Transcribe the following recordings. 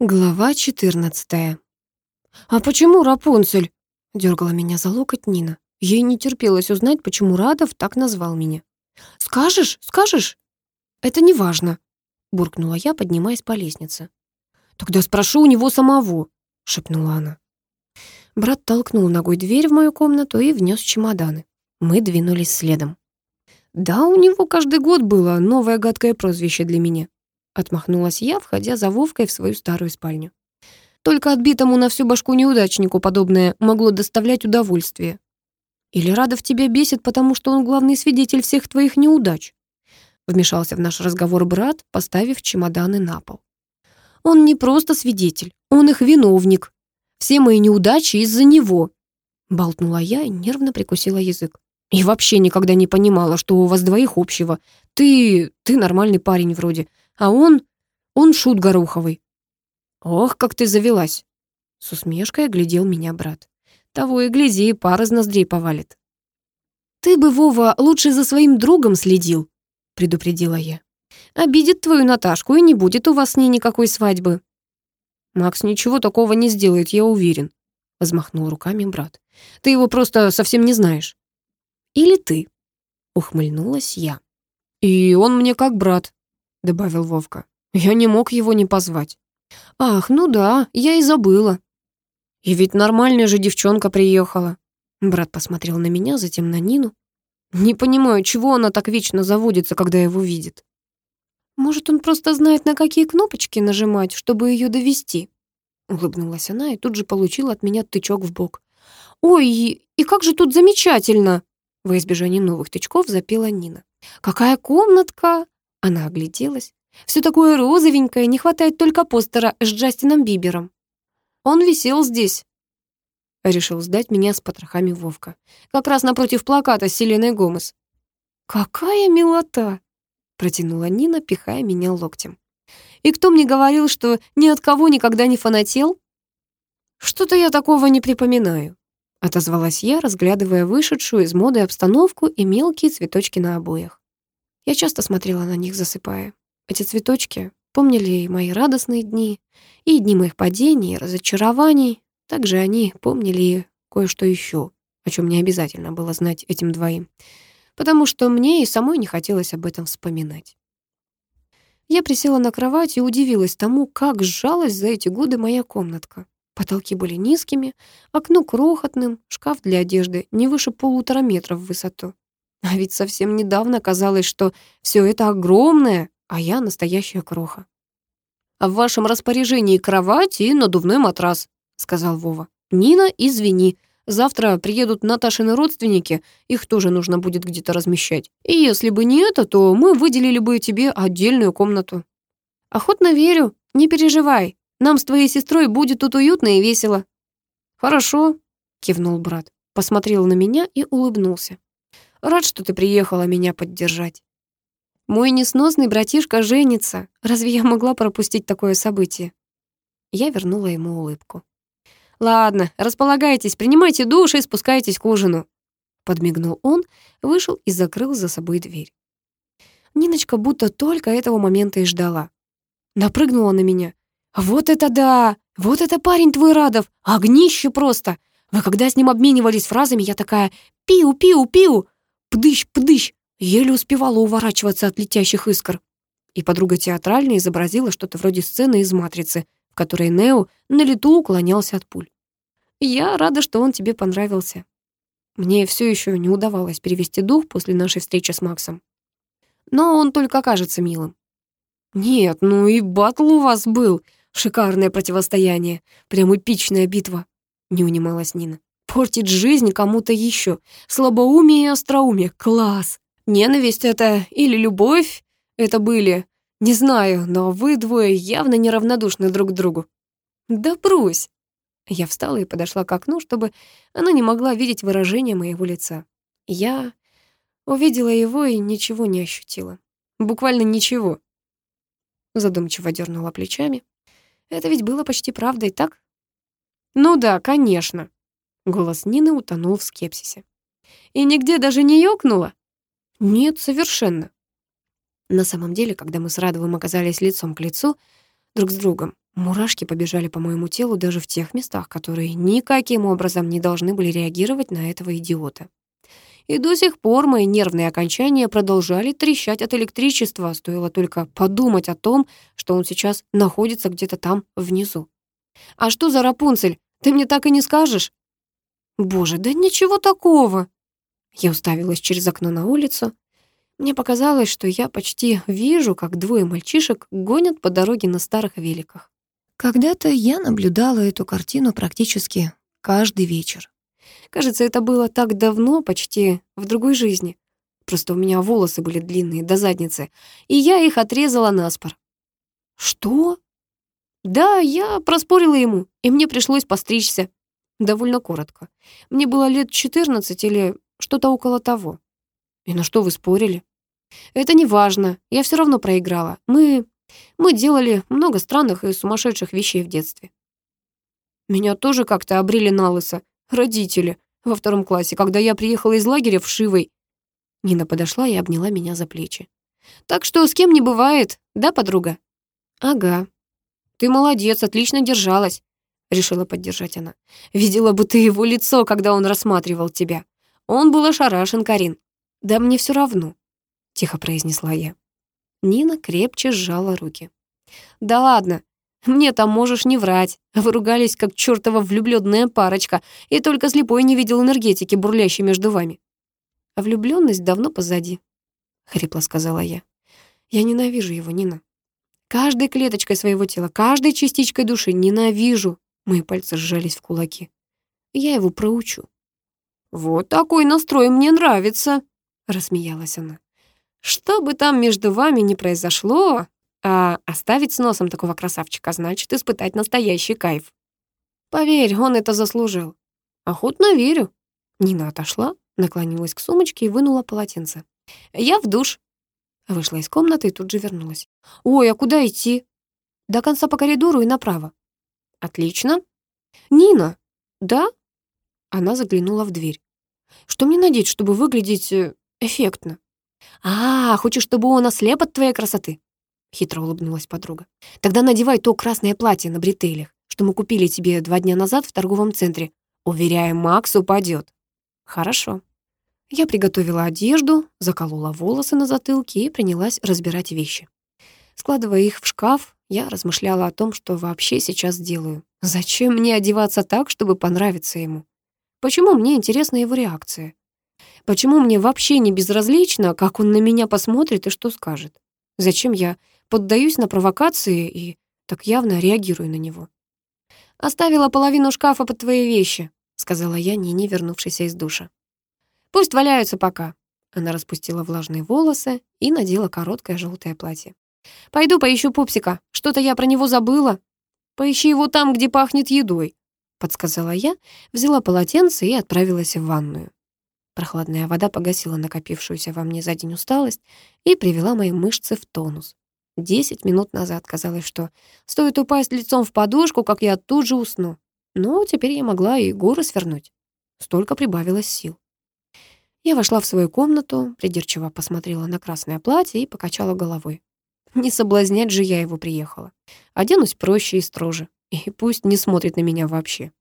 Глава 14. «А почему Рапунцель?» — дергала меня за локоть Нина. Ей не терпелось узнать, почему Радов так назвал меня. «Скажешь? Скажешь?» «Это не важно», — буркнула я, поднимаясь по лестнице. «Тогда спрошу у него самого», — шепнула она. Брат толкнул ногой дверь в мою комнату и внес чемоданы. Мы двинулись следом. Да, у него каждый год было новое гадкое прозвище для меня. Отмахнулась я, входя за Вовкой в свою старую спальню. Только отбитому на всю башку неудачнику подобное могло доставлять удовольствие. Или Радов тебя бесит, потому что он главный свидетель всех твоих неудач? Вмешался в наш разговор брат, поставив чемоданы на пол. Он не просто свидетель, он их виновник. Все мои неудачи из-за него. Болтнула я и нервно прикусила язык. И вообще никогда не понимала, что у вас двоих общего. Ты... ты нормальный парень вроде, а он... он шут гороховый. Ох, как ты завелась. С усмешкой глядел меня брат. Того и гляди, пара из ноздрей повалит. Ты бы, Вова, лучше за своим другом следил, предупредила я. Обидит твою Наташку, и не будет у вас с ней никакой свадьбы. Макс ничего такого не сделает, я уверен, взмахнул руками брат. Ты его просто совсем не знаешь. Или ты, ухмыльнулась я. И он мне как брат, — добавил Вовка. «Я не мог его не позвать». «Ах, ну да, я и забыла». «И ведь нормальная же девчонка приехала». Брат посмотрел на меня, затем на Нину. «Не понимаю, чего она так вечно заводится, когда его видит?» «Может, он просто знает, на какие кнопочки нажимать, чтобы ее довести?» Улыбнулась она и тут же получила от меня тычок в бок. «Ой, и как же тут замечательно!» Во избежание новых тычков запела Нина. «Какая комнатка! Она огляделась. Все такое розовенькое, не хватает только постера с Джастином Бибером. Он висел здесь. Решил сдать меня с потрохами Вовка. Как раз напротив плаката с Селеной Гомес. «Какая милота!» Протянула Нина, пихая меня локтем. «И кто мне говорил, что ни от кого никогда не фанател?» «Что-то я такого не припоминаю», — отозвалась я, разглядывая вышедшую из моды обстановку и мелкие цветочки на обоях. Я часто смотрела на них, засыпая. Эти цветочки помнили и мои радостные дни, и дни моих падений, и разочарований. Также они помнили и кое-что еще, о чем не обязательно было знать этим двоим, потому что мне и самой не хотелось об этом вспоминать. Я присела на кровать и удивилась тому, как сжалась за эти годы моя комнатка. Потолки были низкими, окно крохотным, шкаф для одежды не выше полутора метров в высоту. А ведь совсем недавно казалось, что все это огромное, а я настоящая кроха. «А в вашем распоряжении кровать и надувной матрас», — сказал Вова. «Нина, извини, завтра приедут Наташины родственники, их тоже нужно будет где-то размещать. И если бы не это, то мы выделили бы тебе отдельную комнату». «Охотно верю, не переживай, нам с твоей сестрой будет тут уютно и весело». «Хорошо», — кивнул брат, посмотрел на меня и улыбнулся. Рад, что ты приехала меня поддержать. Мой несносный братишка женится. Разве я могла пропустить такое событие? Я вернула ему улыбку. «Ладно, располагайтесь, принимайте душ и спускайтесь к ужину». Подмигнул он, вышел и закрыл за собой дверь. Ниночка будто только этого момента и ждала. Напрыгнула на меня. «Вот это да! Вот это парень твой Радов! Огнище просто! Вы когда с ним обменивались фразами, я такая «пиу-пиу-пиу», Пдыщ-пдыщ! Еле успевала уворачиваться от летящих искр. И подруга театрально изобразила что-то вроде сцены из «Матрицы», в которой Нео на лету уклонялся от пуль. «Я рада, что он тебе понравился». Мне все еще не удавалось перевести дух после нашей встречи с Максом. Но он только кажется милым. «Нет, ну и батл у вас был. Шикарное противостояние. Прям эпичная битва», — не унималась Нина. Портить жизнь кому-то еще. Слабоумие и остроумие. Класс. Ненависть это или любовь это были. Не знаю, но вы двое явно неравнодушны друг к другу. Да брось. Я встала и подошла к окну, чтобы она не могла видеть выражение моего лица. Я увидела его и ничего не ощутила. Буквально ничего. Задумчиво дернула плечами. Это ведь было почти правдой, так? Ну да, конечно. Голос Нины утонул в скепсисе. «И нигде даже не ёкнуло?» «Нет, совершенно». На самом деле, когда мы с Радовым оказались лицом к лицу друг с другом, Мурашки побежали по моему телу даже в тех местах, которые никаким образом не должны были реагировать на этого идиота. И до сих пор мои нервные окончания продолжали трещать от электричества, стоило только подумать о том, что он сейчас находится где-то там внизу. «А что за Рапунцель? Ты мне так и не скажешь?» «Боже, да ничего такого!» Я уставилась через окно на улицу. Мне показалось, что я почти вижу, как двое мальчишек гонят по дороге на старых великах. Когда-то я наблюдала эту картину практически каждый вечер. Кажется, это было так давно, почти в другой жизни. Просто у меня волосы были длинные до задницы, и я их отрезала наспор. Что? Да, я проспорила ему, и мне пришлось постричься. Довольно коротко. Мне было лет 14 или что-то около того. И на что вы спорили? Это не важно, я все равно проиграла. Мы... мы делали много странных и сумасшедших вещей в детстве. Меня тоже как-то обрели на лысо. Родители. Во втором классе, когда я приехала из лагеря в Шивой. Нина подошла и обняла меня за плечи. Так что с кем не бывает, да, подруга? Ага. Ты молодец, отлично держалась. Решила поддержать она. Видела бы ты его лицо, когда он рассматривал тебя. Он был ошарашен, Карин. Да мне все равно тихо произнесла я. Нина крепче сжала руки. «Да ладно, мне там можешь не врать. Вы ругались, как чертова влюбленная парочка, и только слепой не видел энергетики, бурлящей между вами». «А влюбленность давно позади», — хрипло сказала я. «Я ненавижу его, Нина. Каждой клеточкой своего тела, каждой частичкой души ненавижу». Мои пальцы сжались в кулаки. «Я его проучу». «Вот такой настрой мне нравится», — рассмеялась она. Что бы там между вами ни произошло, а оставить с носом такого красавчика значит испытать настоящий кайф. Поверь, он это заслужил. Охотно верю. Нина отошла, наклонилась к сумочке и вынула полотенце. Я в душ. Вышла из комнаты и тут же вернулась. Ой, а куда идти? До конца по коридору и направо. Отлично. Нина, да? Она заглянула в дверь. Что мне надеть, чтобы выглядеть э, эффектно? «А, хочешь, чтобы он ослеп от твоей красоты?» Хитро улыбнулась подруга. «Тогда надевай то красное платье на бретелях, что мы купили тебе два дня назад в торговом центре. Уверяю, Макс упадет». «Хорошо». Я приготовила одежду, заколола волосы на затылке и принялась разбирать вещи. Складывая их в шкаф, я размышляла о том, что вообще сейчас делаю. Зачем мне одеваться так, чтобы понравиться ему? Почему мне интересна его реакция? Почему мне вообще не безразлично, как он на меня посмотрит и что скажет? Зачем я поддаюсь на провокации и так явно реагирую на него? «Оставила половину шкафа под твои вещи», — сказала я, не вернувшейся из душа. «Пусть валяются пока». Она распустила влажные волосы и надела короткое желтое платье. «Пойду поищу пупсика. Что-то я про него забыла. Поищи его там, где пахнет едой», — подсказала я, взяла полотенце и отправилась в ванную. Прохладная вода погасила накопившуюся во мне за день усталость и привела мои мышцы в тонус. Десять минут назад казалось, что стоит упасть лицом в подушку, как я тут же усну. Но теперь я могла и горы свернуть. Столько прибавилось сил. Я вошла в свою комнату, придирчиво посмотрела на красное платье и покачала головой. Не соблазнять же я его приехала. Оденусь проще и строже. И пусть не смотрит на меня вообще.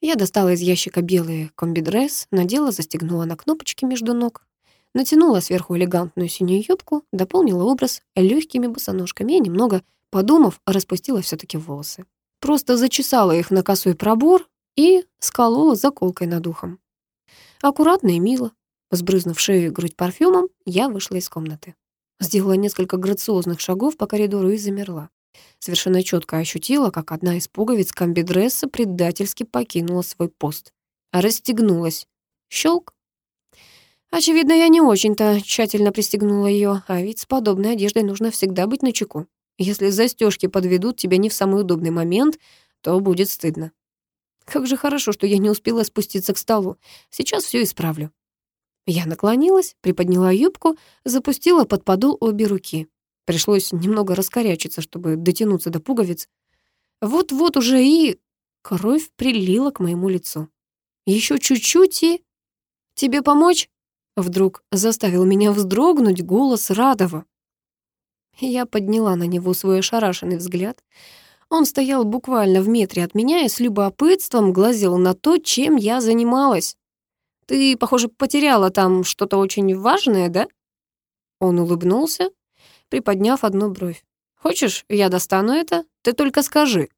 Я достала из ящика белый комбидресс, надела, застегнула на кнопочки между ног, натянула сверху элегантную синюю юбку, дополнила образ легкими босоножками и, немного подумав, распустила все таки волосы. Просто зачесала их на косой пробор и сколола заколкой над ухом. Аккуратно и мило, сбрызнув шею и грудь парфюмом, я вышла из комнаты. Сделала несколько грациозных шагов по коридору и замерла. Совершенно четко ощутила, как одна из пуговиц комбидресса предательски покинула свой пост. Расстегнулась. Щелк. Очевидно, я не очень-то тщательно пристегнула ее, а ведь с подобной одеждой нужно всегда быть начеку. Если застежки подведут тебя не в самый удобный момент, то будет стыдно. Как же хорошо, что я не успела спуститься к столу. Сейчас все исправлю. Я наклонилась, приподняла юбку, запустила под подол обе руки. Пришлось немного раскорячиться, чтобы дотянуться до пуговиц. Вот-вот уже и... Кровь прилила к моему лицу. Еще чуть-чуть и... «Тебе помочь?» Вдруг заставил меня вздрогнуть голос Радова. Я подняла на него свой ошарашенный взгляд. Он стоял буквально в метре от меня и с любопытством глазел на то, чем я занималась. «Ты, похоже, потеряла там что-то очень важное, да?» Он улыбнулся, приподняв одну бровь. «Хочешь, я достану это? Ты только скажи».